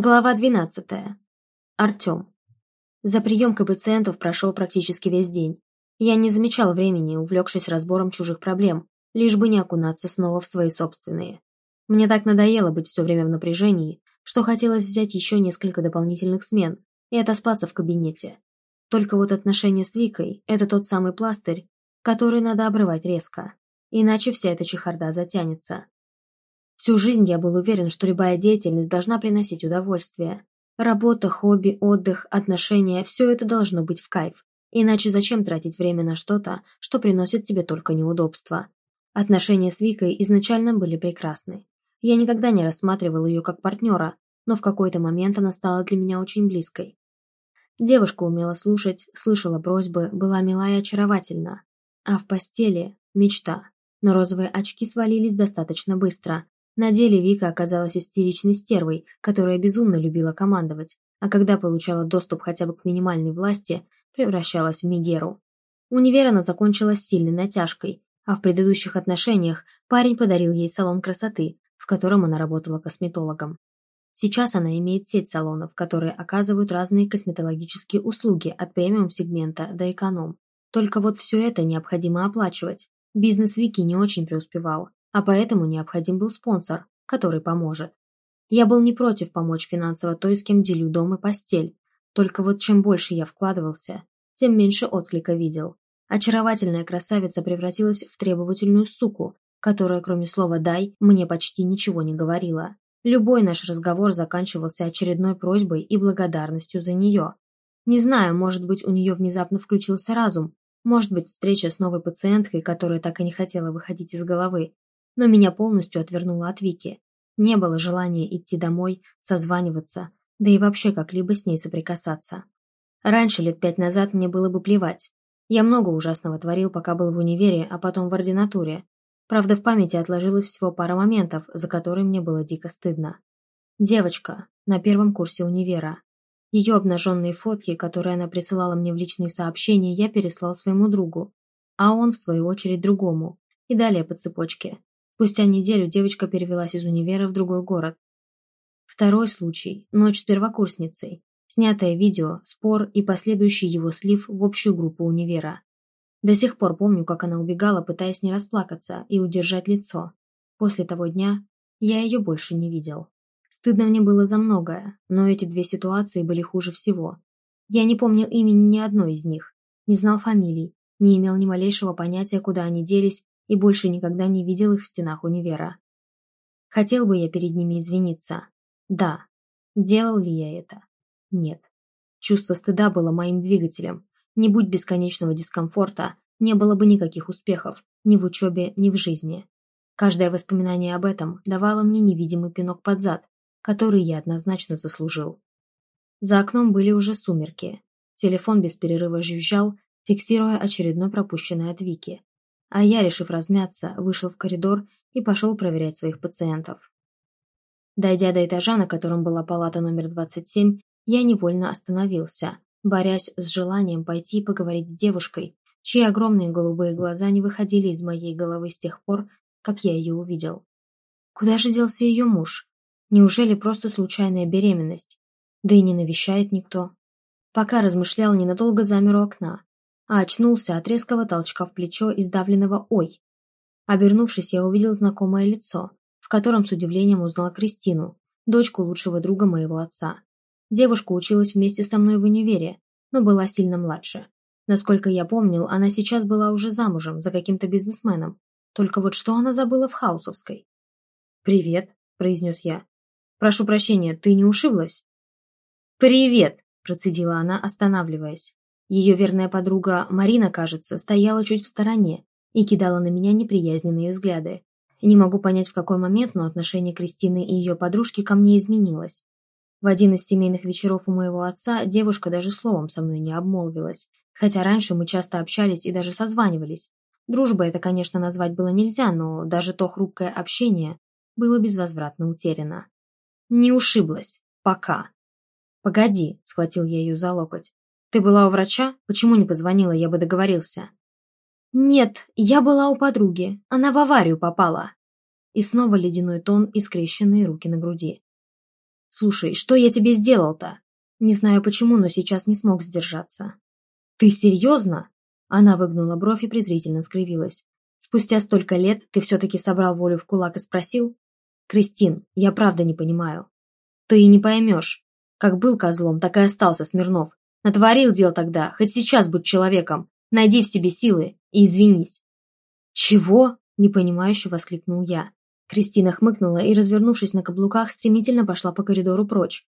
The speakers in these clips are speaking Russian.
Глава 12. Артем. За приемкой пациентов прошел практически весь день. Я не замечал времени, увлекшись разбором чужих проблем, лишь бы не окунаться снова в свои собственные. Мне так надоело быть все время в напряжении, что хотелось взять еще несколько дополнительных смен и отоспаться в кабинете. Только вот отношения с Викой – это тот самый пластырь, который надо обрывать резко, иначе вся эта чехарда затянется. Всю жизнь я был уверен, что любая деятельность должна приносить удовольствие. Работа, хобби, отдых, отношения – все это должно быть в кайф. Иначе зачем тратить время на что-то, что приносит тебе только неудобства? Отношения с Викой изначально были прекрасны. Я никогда не рассматривал ее как партнера, но в какой-то момент она стала для меня очень близкой. Девушка умела слушать, слышала просьбы, была мила и очаровательна. А в постели – мечта. Но розовые очки свалились достаточно быстро, на деле Вика оказалась истеричной стервой, которая безумно любила командовать, а когда получала доступ хотя бы к минимальной власти, превращалась в Мегеру. Универ она закончила с сильной натяжкой, а в предыдущих отношениях парень подарил ей салон красоты, в котором она работала косметологом. Сейчас она имеет сеть салонов, которые оказывают разные косметологические услуги от премиум-сегмента до эконом. Только вот все это необходимо оплачивать. Бизнес Вики не очень преуспевал, а поэтому необходим был спонсор, который поможет. Я был не против помочь финансово той, с кем делю дом и постель, только вот чем больше я вкладывался, тем меньше отклика видел. Очаровательная красавица превратилась в требовательную суку, которая, кроме слова «дай», мне почти ничего не говорила. Любой наш разговор заканчивался очередной просьбой и благодарностью за нее. Не знаю, может быть, у нее внезапно включился разум, может быть, встреча с новой пациенткой, которая так и не хотела выходить из головы, но меня полностью отвернуло от Вики. Не было желания идти домой, созваниваться, да и вообще как-либо с ней соприкасаться. Раньше, лет пять назад, мне было бы плевать. Я много ужасного творил, пока был в универе, а потом в ординатуре. Правда, в памяти отложилось всего пара моментов, за которые мне было дико стыдно. Девочка на первом курсе универа. Ее обнаженные фотки, которые она присылала мне в личные сообщения, я переслал своему другу, а он, в свою очередь, другому, и далее по цепочке. Спустя неделю девочка перевелась из универа в другой город. Второй случай – ночь с первокурсницей. Снятое видео, спор и последующий его слив в общую группу универа. До сих пор помню, как она убегала, пытаясь не расплакаться и удержать лицо. После того дня я ее больше не видел. Стыдно мне было за многое, но эти две ситуации были хуже всего. Я не помнил имени ни одной из них, не знал фамилий, не имел ни малейшего понятия, куда они делись и больше никогда не видел их в стенах универа. Хотел бы я перед ними извиниться? Да. Делал ли я это? Нет. Чувство стыда было моим двигателем. Не будь бесконечного дискомфорта, не было бы никаких успехов, ни в учебе, ни в жизни. Каждое воспоминание об этом давало мне невидимый пинок под зад, который я однозначно заслужил. За окном были уже сумерки. Телефон без перерыва жужжал, фиксируя очередной пропущенный от Вики а я, решив размяться, вышел в коридор и пошел проверять своих пациентов. Дойдя до этажа, на котором была палата номер 27, я невольно остановился, борясь с желанием пойти и поговорить с девушкой, чьи огромные голубые глаза не выходили из моей головы с тех пор, как я ее увидел. Куда же делся ее муж? Неужели просто случайная беременность? Да и не навещает никто. Пока размышлял, ненадолго замер у окна, а очнулся от резкого толчка в плечо и сдавленного «Ой!». Обернувшись, я увидел знакомое лицо, в котором с удивлением узнал Кристину, дочку лучшего друга моего отца. Девушка училась вместе со мной в универе, но была сильно младше. Насколько я помнил, она сейчас была уже замужем за каким-то бизнесменом. Только вот что она забыла в Хаусовской? «Привет», – произнес я. «Прошу прощения, ты не ушиблась?» «Привет», – процедила она, останавливаясь. Ее верная подруга Марина, кажется, стояла чуть в стороне и кидала на меня неприязненные взгляды. Не могу понять, в какой момент, но отношение Кристины и ее подружки ко мне изменилось. В один из семейных вечеров у моего отца девушка даже словом со мной не обмолвилась, хотя раньше мы часто общались и даже созванивались. Дружба это, конечно, назвать было нельзя, но даже то хрупкое общение было безвозвратно утеряно. Не ушиблась. Пока. «Погоди», — схватил я ее за локоть. Ты была у врача? Почему не позвонила, я бы договорился. Нет, я была у подруги. Она в аварию попала. И снова ледяной тон и скрещенные руки на груди. Слушай, что я тебе сделал-то? Не знаю почему, но сейчас не смог сдержаться. Ты серьезно? Она выгнула бровь и презрительно скривилась. Спустя столько лет ты все-таки собрал волю в кулак и спросил? Кристин, я правда не понимаю. Ты и не поймешь. Как был козлом, так и остался Смирнов. Натворил дел тогда, хоть сейчас будь человеком. Найди в себе силы и извинись. Чего? Непонимающе воскликнул я. Кристина хмыкнула и, развернувшись на каблуках, стремительно пошла по коридору прочь.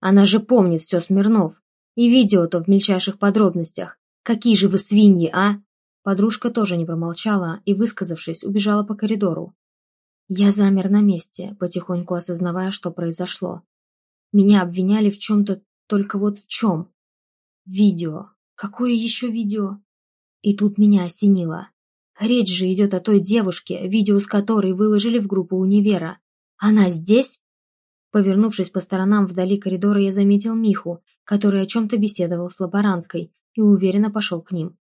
Она же помнит все Смирнов. И видео-то в мельчайших подробностях. Какие же вы свиньи, а? Подружка тоже не промолчала и, высказавшись, убежала по коридору. Я замер на месте, потихоньку осознавая, что произошло. Меня обвиняли в чем-то, только вот в чем. Видео. Какое еще видео? И тут меня осенило. Речь же идет о той девушке, видео с которой выложили в группу универа. Она здесь? Повернувшись по сторонам вдали коридора, я заметил Миху, который о чем-то беседовал с лаборанткой, и уверенно пошел к ним.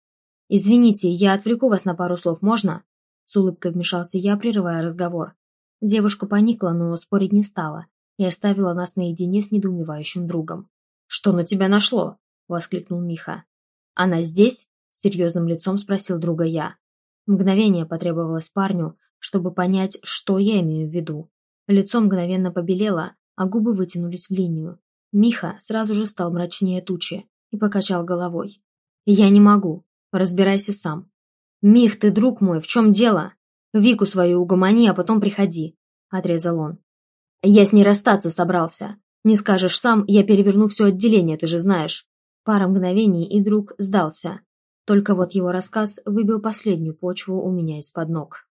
«Извините, я отвлеку вас на пару слов, можно?» С улыбкой вмешался я, прерывая разговор. Девушка поникла, но спорить не стала, и оставила нас наедине с недоумевающим другом. «Что на тебя нашло?» — воскликнул Миха. «Она здесь?» — серьезным лицом спросил друга я. Мгновение потребовалось парню, чтобы понять, что я имею в виду. Лицо мгновенно побелело, а губы вытянулись в линию. Миха сразу же стал мрачнее тучи и покачал головой. «Я не могу. Разбирайся сам. Мих, ты друг мой, в чем дело? Вику свою угомони, а потом приходи», — отрезал он. «Я с ней расстаться собрался. Не скажешь сам, я переверну все отделение, ты же знаешь». Пара мгновений, и друг сдался. Только вот его рассказ выбил последнюю почву у меня из-под ног.